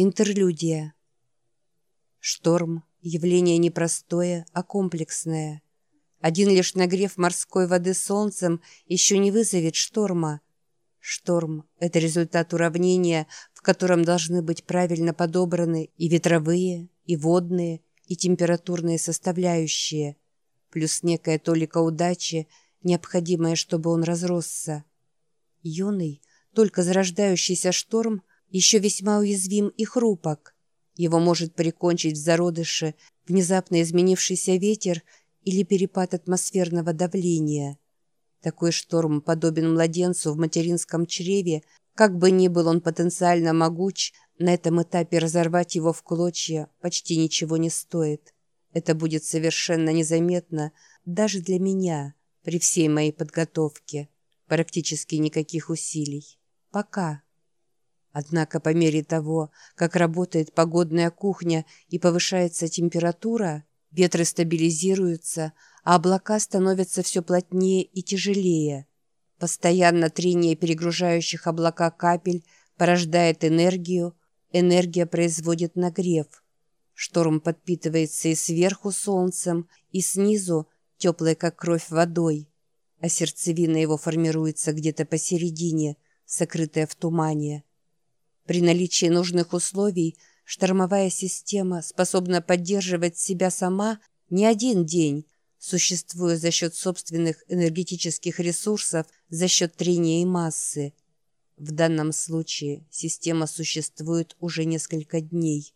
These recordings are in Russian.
Интерлюдия. Шторм – явление не простое, а комплексное. Один лишь нагрев морской воды солнцем еще не вызовет шторма. Шторм – это результат уравнения, в котором должны быть правильно подобраны и ветровые, и водные, и температурные составляющие, плюс некая толика удачи, необходимая, чтобы он разросся. Юный, только зарождающийся шторм еще весьма уязвим и хрупок. Его может прикончить в зародыше внезапно изменившийся ветер или перепад атмосферного давления. Такой шторм подобен младенцу в материнском чреве, как бы ни был он потенциально могуч, на этом этапе разорвать его в клочья почти ничего не стоит. Это будет совершенно незаметно даже для меня при всей моей подготовке. Практически никаких усилий. Пока. Однако по мере того, как работает погодная кухня и повышается температура, ветры стабилизируются, а облака становятся все плотнее и тяжелее. Постоянно трение перегружающих облака капель порождает энергию, энергия производит нагрев. Шторм подпитывается и сверху солнцем, и снизу теплой, как кровь, водой, а сердцевина его формируется где-то посередине, сокрытая в тумане. При наличии нужных условий штормовая система способна поддерживать себя сама не один день, существуя за счет собственных энергетических ресурсов, за счет трения и массы. В данном случае система существует уже несколько дней.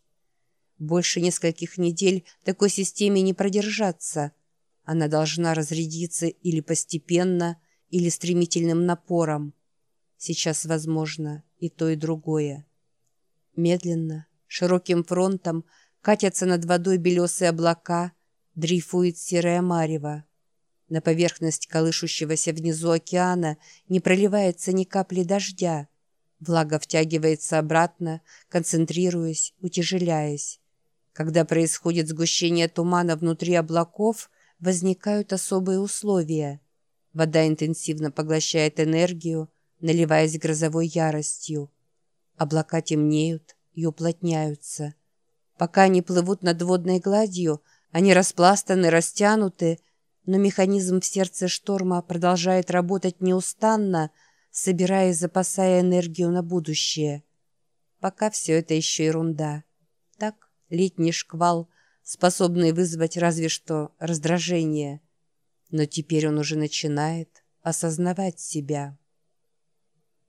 Больше нескольких недель такой системе не продержаться. Она должна разрядиться или постепенно, или стремительным напором. Сейчас возможно и то, и другое. Медленно, широким фронтом катятся над водой белесые облака, дрейфует серая марево. На поверхность колышущегося внизу океана не проливается ни капли дождя. Влага втягивается обратно, концентрируясь, утяжеляясь. Когда происходит сгущение тумана внутри облаков, возникают особые условия. Вода интенсивно поглощает энергию, наливаясь грозовой яростью. Облака темнеют и уплотняются. Пока они плывут над водной гладью, они распластаны, растянуты, но механизм в сердце шторма продолжает работать неустанно, собирая и запасая энергию на будущее. Пока все это еще ерунда. Так, летний шквал, способный вызвать разве что раздражение. Но теперь он уже начинает осознавать себя.